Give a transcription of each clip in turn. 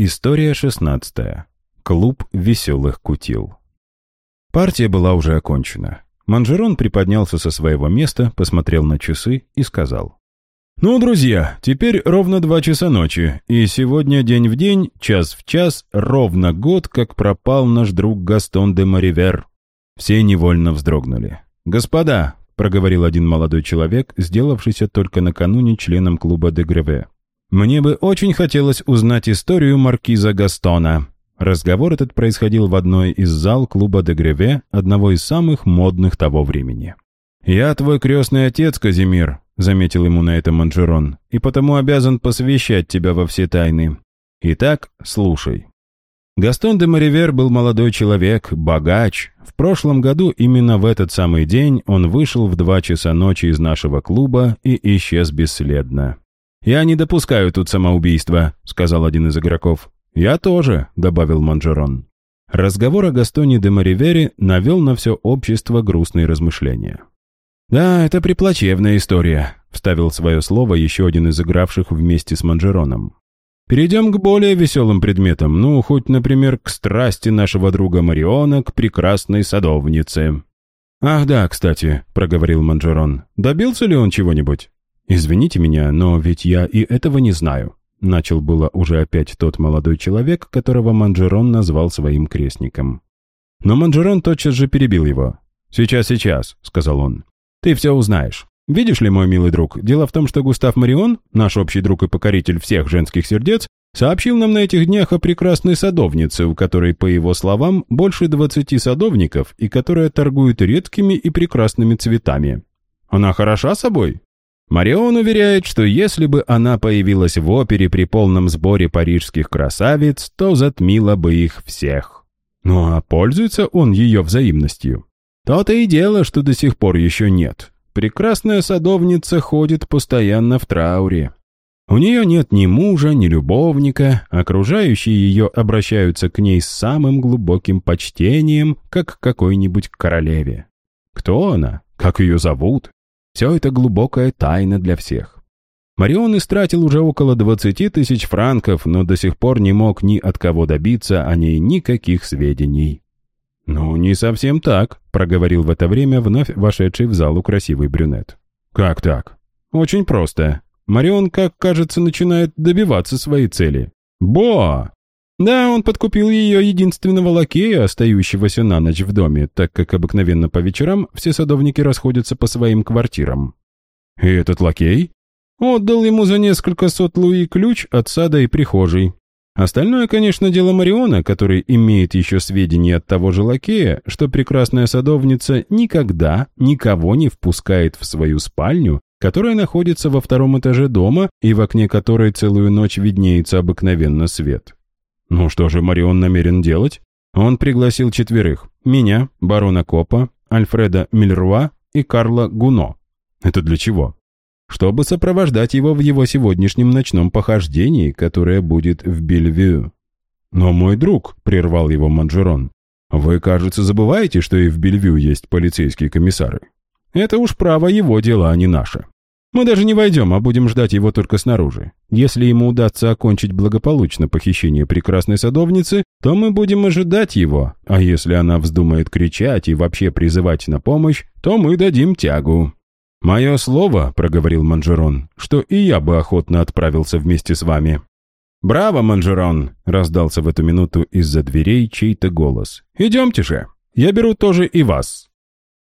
История 16. Клуб веселых кутил. Партия была уже окончена. Манжерон приподнялся со своего места, посмотрел на часы и сказал. «Ну, друзья, теперь ровно два часа ночи, и сегодня день в день, час в час, ровно год, как пропал наш друг Гастон де Маривер». Все невольно вздрогнули. «Господа», — проговорил один молодой человек, сделавшийся только накануне членом клуба де Греве, мне бы очень хотелось узнать историю маркиза Гастона. Разговор этот происходил в одной из зал клуба де Греве, одного из самых модных того времени. «Я твой крестный отец, Казимир», — заметил ему на это Манжерон, «и потому обязан посвящать тебя во все тайны. Итак, слушай». Гастон де Маривер был молодой человек, богач. В прошлом году именно в этот самый день он вышел в два часа ночи из нашего клуба и исчез бесследно. «Я не допускаю тут самоубийства», — сказал один из игроков. «Я тоже», — добавил Манжерон. Разговор о Гастоне де Маривере навел на все общество грустные размышления. «Да, это приплачевная история», — вставил свое слово еще один из игравших вместе с Манжероном. «Перейдем к более веселым предметам, ну, хоть, например, к страсти нашего друга Мариона к прекрасной садовнице». «Ах да, кстати», — проговорил Манжерон, — «добился ли он чего-нибудь?» «Извините меня, но ведь я и этого не знаю», — начал было уже опять тот молодой человек, которого Манжерон назвал своим крестником. Но Манжерон тотчас же перебил его. «Сейчас, сейчас», — сказал он. «Ты все узнаешь. Видишь ли, мой милый друг, дело в том, что Густав Марион, наш общий друг и покоритель всех женских сердец, сообщил нам на этих днях о прекрасной садовнице, у которой, по его словам, больше двадцати садовников и которая торгует редкими и прекрасными цветами. Она хороша собой?» Марион уверяет, что если бы она появилась в опере при полном сборе парижских красавиц, то затмила бы их всех. Ну а пользуется он ее взаимностью? То-то и дело, что до сих пор еще нет. Прекрасная садовница ходит постоянно в трауре. У нее нет ни мужа, ни любовника, окружающие ее обращаются к ней с самым глубоким почтением, как к какой-нибудь королеве. Кто она? Как ее зовут? Все это глубокая тайна для всех. Марион истратил уже около 20 тысяч франков, но до сих пор не мог ни от кого добиться о ней никаких сведений. «Ну, не совсем так», — проговорил в это время вновь вошедший в залу красивый брюнет. «Как так?» «Очень просто. Марион, как кажется, начинает добиваться своей цели». «Бо! Да, он подкупил ее единственного лакея, остающегося на ночь в доме, так как обыкновенно по вечерам все садовники расходятся по своим квартирам. И этот лакей отдал ему за несколько сот луи ключ от сада и прихожей. Остальное, конечно, дело Мариона, который имеет еще сведения от того же лакея, что прекрасная садовница никогда никого не впускает в свою спальню, которая находится во втором этаже дома и в окне которой целую ночь виднеется обыкновенно свет. Ну что же Марион намерен делать? Он пригласил четверых. Меня, барона Копа, Альфреда Мильруа и Карла Гуно. Это для чего? Чтобы сопровождать его в его сегодняшнем ночном похождении, которое будет в Бельвью. «Но мой друг», — прервал его Манжерон, — «вы, кажется, забываете, что и в Бельвью есть полицейские комиссары. Это уж право его дела, а не наше. Мы даже не войдем, а будем ждать его только снаружи. Если ему удастся окончить благополучно похищение прекрасной садовницы, то мы будем ожидать его, а если она вздумает кричать и вообще призывать на помощь, то мы дадим тягу». «Мое слово», — проговорил Манжерон, — «что и я бы охотно отправился вместе с вами». «Браво, Манжерон!» — раздался в эту минуту из-за дверей чей-то голос. «Идемте же, я беру тоже и вас».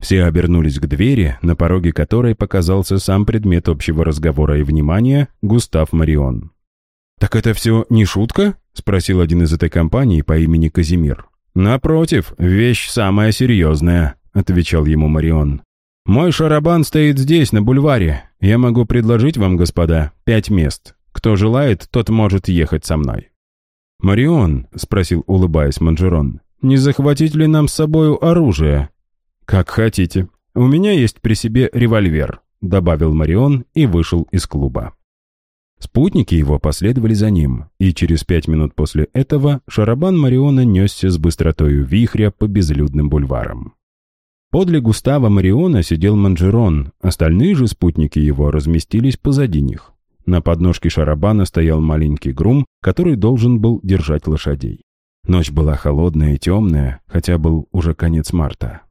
Все обернулись к двери, на пороге которой показался сам предмет общего разговора и внимания — Густав Марион. «Так это все не шутка?» — спросил один из этой компании по имени Казимир. «Напротив, вещь самая серьезная», — отвечал ему Марион. «Мой шарабан стоит здесь, на бульваре. Я могу предложить вам, господа, пять мест. Кто желает, тот может ехать со мной». «Марион», — спросил, улыбаясь Манжерон, — «не захватить ли нам с собою оружие?» «Как хотите. У меня есть при себе револьвер», — добавил Марион и вышел из клуба. Спутники его последовали за ним, и через пять минут после этого шарабан Мариона несся с быстротою вихря по безлюдным бульварам. Подле Густава Мариона сидел Манжерон, остальные же спутники его разместились позади них. На подножке шарабана стоял маленький грум, который должен был держать лошадей. Ночь была холодная и темная, хотя был уже конец марта.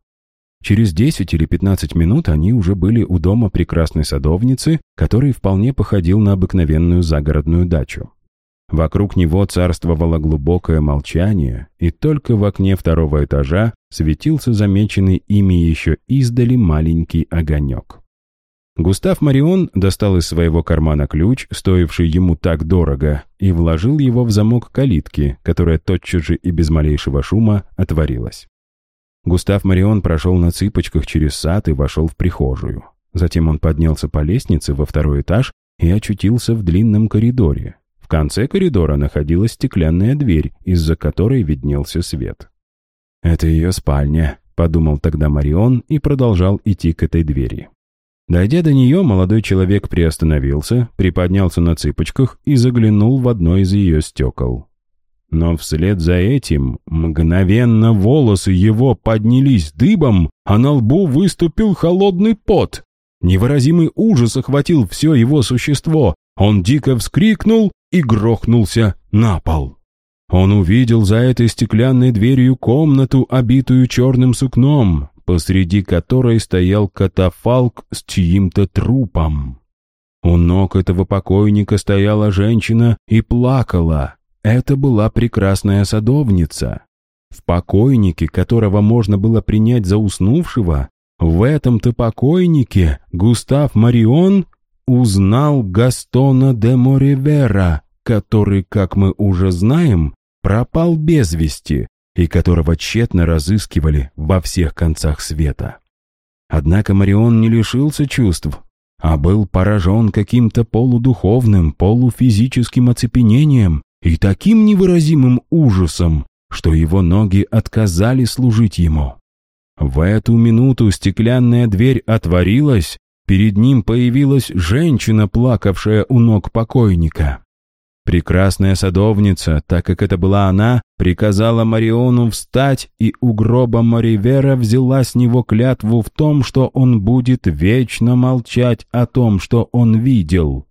Через 10 или 15 минут они уже были у дома прекрасной садовницы, который вполне походил на обыкновенную загородную дачу. Вокруг него царствовало глубокое молчание, и только в окне второго этажа светился замеченный ими еще издали маленький огонек. Густав Марион достал из своего кармана ключ, стоивший ему так дорого, и вложил его в замок калитки, которая тотчас же и без малейшего шума отворилась. Густав Марион прошел на цыпочках через сад и вошел в прихожую. Затем он поднялся по лестнице во второй этаж и очутился в длинном коридоре. В конце коридора находилась стеклянная дверь, из-за которой виднелся свет. «Это ее спальня», — подумал тогда Марион и продолжал идти к этой двери. Дойдя до нее, молодой человек приостановился, приподнялся на цыпочках и заглянул в одно из ее стекол. Но вслед за этим мгновенно волосы его поднялись дыбом, а на лбу выступил холодный пот. Невыразимый ужас охватил все его существо. Он дико вскрикнул и грохнулся на пол. Он увидел за этой стеклянной дверью комнату, обитую черным сукном, посреди которой стоял катафалк с чьим-то трупом. У ног этого покойника стояла женщина и плакала. Это была прекрасная садовница. В покойнике, которого можно было принять за уснувшего, в этом-то покойнике Густав Марион узнал Гастона де Моривера, который, как мы уже знаем, пропал без вести, и которого тщетно разыскивали во всех концах света. Однако Марион не лишился чувств, а был поражен каким-то полудуховным, полуфизическим оцепенением и таким невыразимым ужасом, что его ноги отказали служить ему. В эту минуту стеклянная дверь отворилась, перед ним появилась женщина, плакавшая у ног покойника. Прекрасная садовница, так как это была она, приказала Мариону встать и у гроба Маривера взяла с него клятву в том, что он будет вечно молчать о том, что он видел.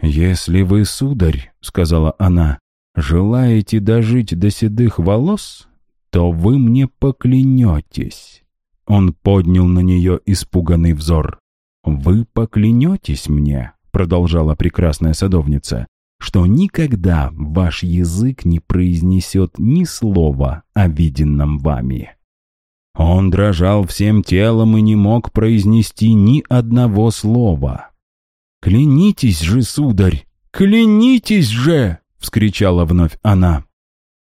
«Если вы, сударь, — сказала она, — желаете дожить до седых волос, то вы мне поклянетесь». Он поднял на нее испуганный взор. «Вы поклянетесь мне?» — продолжала прекрасная садовница что никогда ваш язык не произнесет ни слова о виденном вами. Он дрожал всем телом и не мог произнести ни одного слова. «Клянитесь же, сударь! Клянитесь же!» — вскричала вновь она.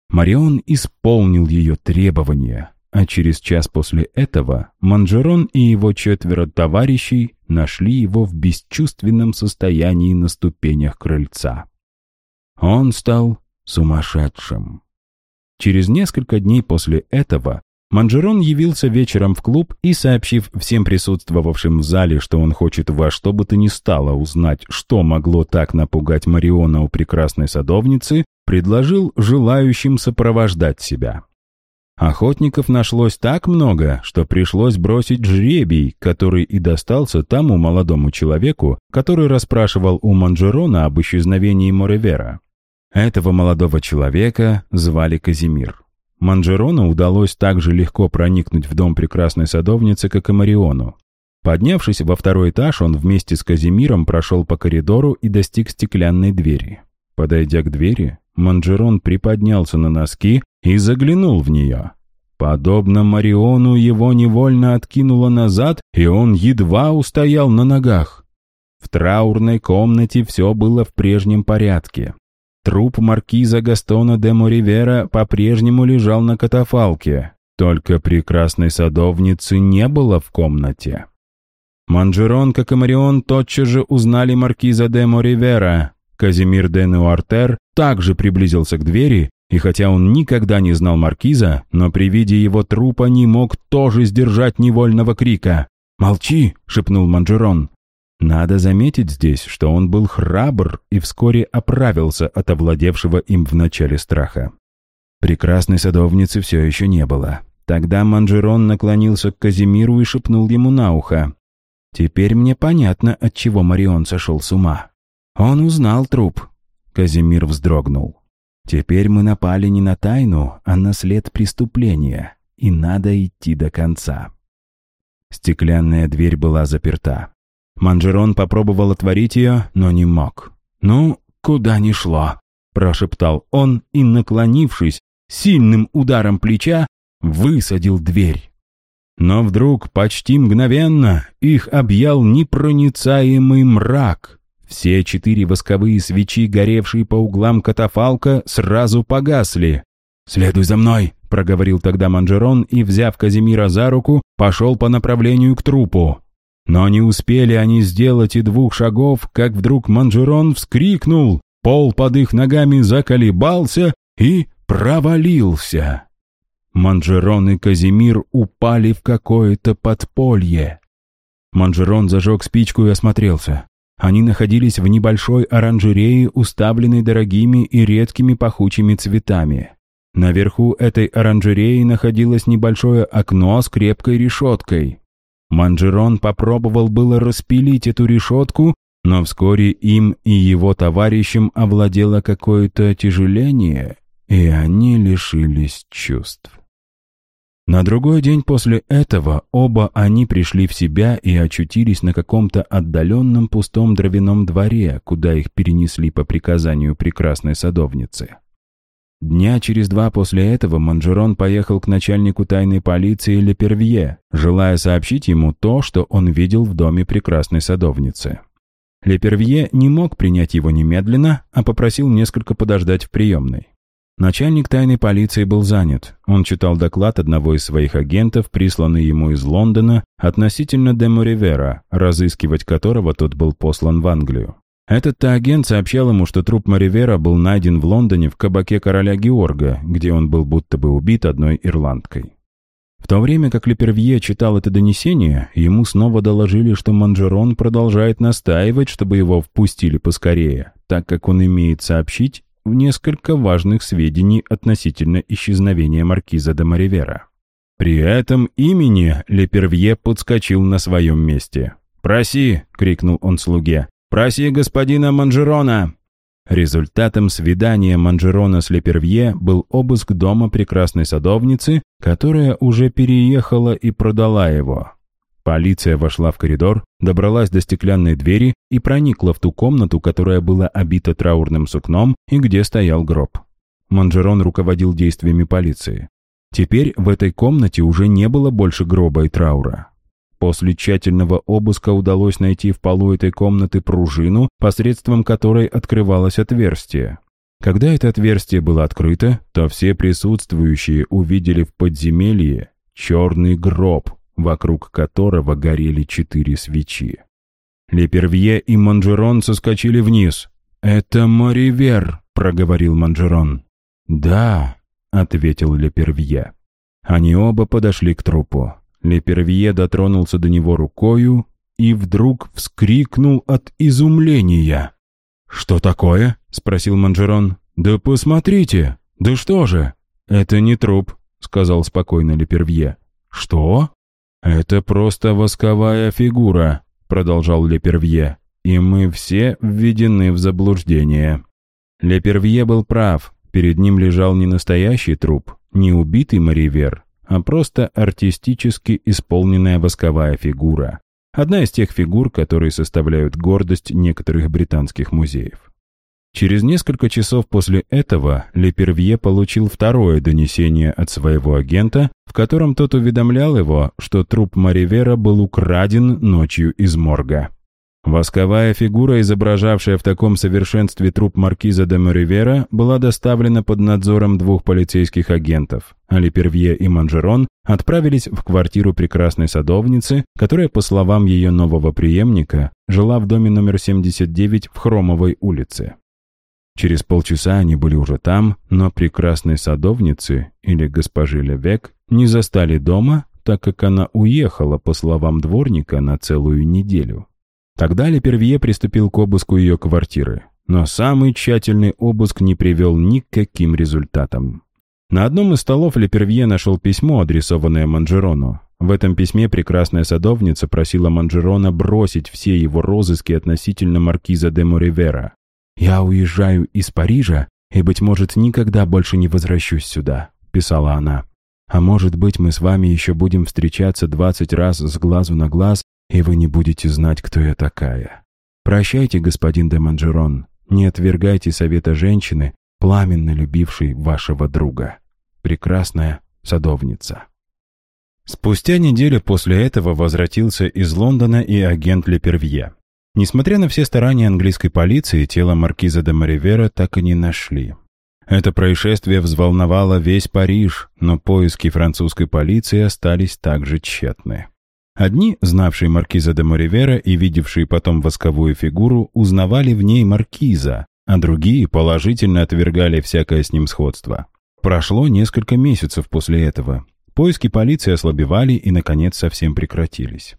Марион исполнил ее требования, а через час после этого Манжерон и его четверо товарищей нашли его в бесчувственном состоянии на ступенях крыльца. Он стал сумасшедшим. Через несколько дней после этого Манжерон явился вечером в клуб и, сообщив всем присутствовавшим в зале, что он хочет во что бы то ни стало узнать, что могло так напугать Мариона у прекрасной садовницы, предложил желающим сопровождать себя. Охотников нашлось так много, что пришлось бросить жребий, который и достался тому молодому человеку, который расспрашивал у Манжерона об исчезновении Моревера. Этого молодого человека звали Казимир. Манжерону удалось так же легко проникнуть в дом прекрасной садовницы, как и Мариону. Поднявшись во второй этаж, он вместе с Казимиром прошел по коридору и достиг стеклянной двери. Подойдя к двери, Манжерон приподнялся на носки и заглянул в нее. Подобно Мариону, его невольно откинуло назад, и он едва устоял на ногах. В траурной комнате все было в прежнем порядке. Труп маркиза Гастона де Моривера по-прежнему лежал на катафалке, только прекрасной садовницы не было в комнате. Манжерон, как и Марион, тотчас же узнали маркиза де Моривера. Казимир де Нуартер также приблизился к двери, и хотя он никогда не знал маркиза, но при виде его трупа не мог тоже сдержать невольного крика. «Молчи!» — шепнул Манжерон. Надо заметить здесь, что он был храбр и вскоре оправился от овладевшего им в начале страха. Прекрасной садовницы все еще не было. Тогда Манжерон наклонился к Казимиру и шепнул ему на ухо. «Теперь мне понятно, от чего Марион сошел с ума. Он узнал труп. Казимир вздрогнул. Теперь мы напали не на тайну, а на след преступления, и надо идти до конца. Стеклянная дверь была заперта. Манжерон попробовал отворить ее, но не мог. «Ну, куда ни шло», — прошептал он и, наклонившись, сильным ударом плеча, высадил дверь. Но вдруг, почти мгновенно, их объял непроницаемый мрак. Все четыре восковые свечи, горевшие по углам катафалка, сразу погасли. «Следуй за мной», — проговорил тогда Манжерон и, взяв Казимира за руку, пошел по направлению к трупу. Но не успели они сделать и двух шагов, как вдруг Манжерон вскрикнул, пол под их ногами заколебался и провалился. Манжерон и Казимир упали в какое-то подполье. Манжерон зажег спичку и осмотрелся. Они находились в небольшой оранжерее, уставленной дорогими и редкими пахучими цветами. Наверху этой оранжереи находилось небольшое окно с крепкой решеткой. Манжерон попробовал было распилить эту решетку, но вскоре им и его товарищам овладело какое-то тяжеление, и они лишились чувств. На другой день после этого оба они пришли в себя и очутились на каком-то отдаленном пустом дровяном дворе, куда их перенесли по приказанию прекрасной садовницы. Дня через два после этого Манжерон поехал к начальнику тайной полиции Лепервье, желая сообщить ему то, что он видел в доме прекрасной садовницы. Лепервье не мог принять его немедленно, а попросил несколько подождать в приемной. Начальник тайной полиции был занят. Он читал доклад одного из своих агентов, присланный ему из Лондона, относительно де Моривера, разыскивать которого тот был послан в Англию. Этот-то агент сообщал ему, что труп Маривера был найден в Лондоне в кабаке короля Георга, где он был будто бы убит одной ирландкой. В то время как Лепервье читал это донесение, ему снова доложили, что Манжерон продолжает настаивать, чтобы его впустили поскорее, так как он имеет сообщить в несколько важных сведений относительно исчезновения маркиза де Маривера. При этом имени Лепервье подскочил на своем месте. «Проси!» — крикнул он слуге. «Проси господина Манжерона!» Результатом свидания Манжерона с Лепервье был обыск дома прекрасной садовницы, которая уже переехала и продала его. Полиция вошла в коридор, добралась до стеклянной двери и проникла в ту комнату, которая была обита траурным сукном и где стоял гроб. Манжерон руководил действиями полиции. Теперь в этой комнате уже не было больше гроба и траура. После тщательного обыска удалось найти в полу этой комнаты пружину, посредством которой открывалось отверстие. Когда это отверстие было открыто, то все присутствующие увидели в подземелье черный гроб, вокруг которого горели четыре свечи. Лепервье и Манжерон соскочили вниз. «Это Моривер», — проговорил Манжерон. «Да», — ответил Лепервье. Они оба подошли к трупу. Лепервье дотронулся до него рукою и вдруг вскрикнул от изумления. «Что такое?» — спросил Манжерон. «Да посмотрите! Да что же?» «Это не труп», — сказал спокойно Лепервье. «Что?» «Это просто восковая фигура», — продолжал Лепервье. «И мы все введены в заблуждение». Лепервье был прав. Перед ним лежал не настоящий труп, не убитый Маривер, а просто артистически исполненная восковая фигура. Одна из тех фигур, которые составляют гордость некоторых британских музеев. Через несколько часов после этого Лепервье получил второе донесение от своего агента, в котором тот уведомлял его, что труп Маривера был украден ночью из морга. Восковая фигура, изображавшая в таком совершенстве труп маркиза де Моривера, была доставлена под надзором двух полицейских агентов. Алипервье и Манжерон отправились в квартиру прекрасной садовницы, которая, по словам ее нового преемника, жила в доме номер 79 в Хромовой улице. Через полчаса они были уже там, но прекрасной садовницы, или госпожи Левек, не застали дома, так как она уехала, по словам дворника, на целую неделю. Тогда Лепервье приступил к обыску ее квартиры, но самый тщательный обыск не привел ни к каким результатам. На одном из столов Лепервье нашел письмо, адресованное Манжерону. В этом письме прекрасная садовница просила Манжерона бросить все его розыски относительно маркиза де Моривера. «Я уезжаю из Парижа и, быть может, никогда больше не возвращусь сюда», — писала она. «А может быть, мы с вами еще будем встречаться двадцать раз с глазу на глаз, и вы не будете знать, кто я такая. Прощайте, господин де Манжерон, не отвергайте совета женщины, пламенно любившей вашего друга. Прекрасная садовница». Спустя неделю после этого возвратился из Лондона и агент Лепервье. Несмотря на все старания английской полиции, тело маркиза де Маривера так и не нашли. Это происшествие взволновало весь Париж, но поиски французской полиции остались также тщетны. Одни, знавшие маркиза де Моривера и видевшие потом восковую фигуру, узнавали в ней маркиза, а другие положительно отвергали всякое с ним сходство. Прошло несколько месяцев после этого. Поиски полиции ослабевали и, наконец, совсем прекратились.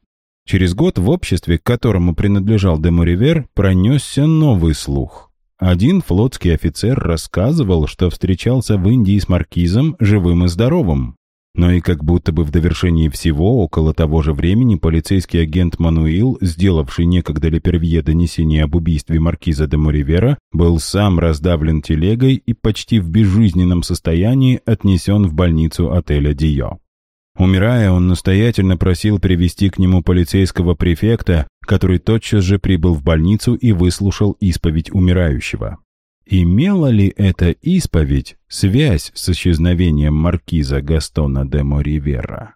Через год в обществе, к которому принадлежал де Моривер, пронесся новый слух. Один флотский офицер рассказывал, что встречался в Индии с маркизом живым и здоровым. Но и как будто бы в довершении всего, около того же времени, полицейский агент Мануил, сделавший некогда Лепервье донесение об убийстве маркиза де Моривера, был сам раздавлен телегой и почти в безжизненном состоянии отнесен в больницу отеля «Дио». Умирая, он настоятельно просил привести к нему полицейского префекта, который тотчас же прибыл в больницу и выслушал исповедь умирающего. Имела ли эта исповедь связь с исчезновением маркиза Гастона де Моривера?